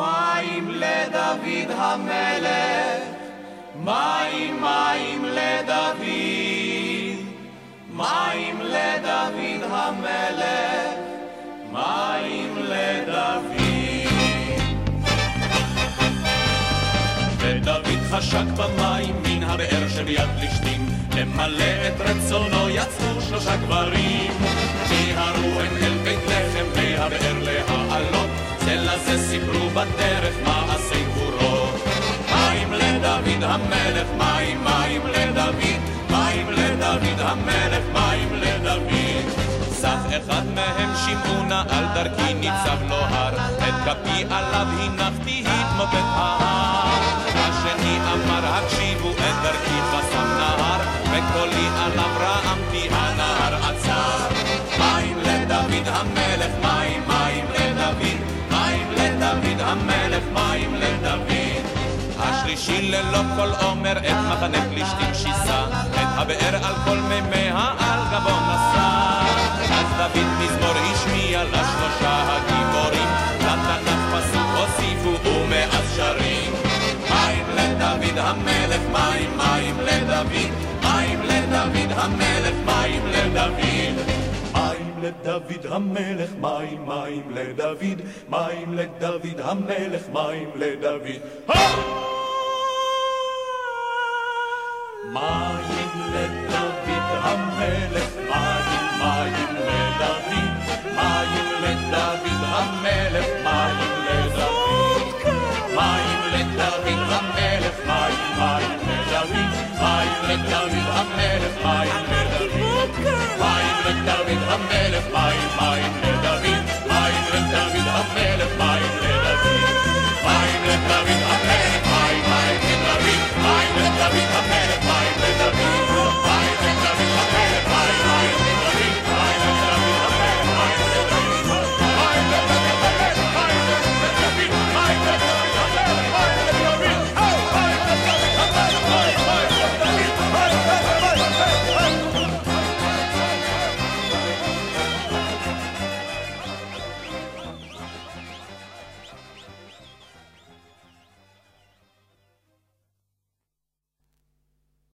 מים לדוד המלך, מים מים לדוד, מים לדוד המלך, מים לדוד. ודוד חשק במים מן הבאר שביד פלישתים, למלא את רצונו יצאו שלושה גברים. מיהרו הם אל בית לחם לדוד המלך, מים מים לדוד, מים לדוד המלך, מים לדוד. סך אחד מהם שמעונה על דרכי ניצב לו הר, את כפי עליו הנחתי התמוטט ההר. השני אמר הקשיבו את דרכי חסם השלישי ללא כל עומר את מחנה פלישתים שיסה, את הבאר על כל מימיה על גבו נשא. אז דוד מזמור השמיע לשלושה הגיבורים, לתנ"ך פסוק הוסיפו ומאז שרים. מים לדוד המלך, מים מים לדוד, מים לדוד המלך, מים לדוד. מים לדוד המלך, מים מים לדוד, מים לדוד המלך, מים לדוד. מים לדוד המלך, מים מים לדוד, מים לדוד המלך, מים לדוד. מים לדוד המלך, מים מים לדוד, מים לדוד המלך, מים לדוד. מים לדוד המלך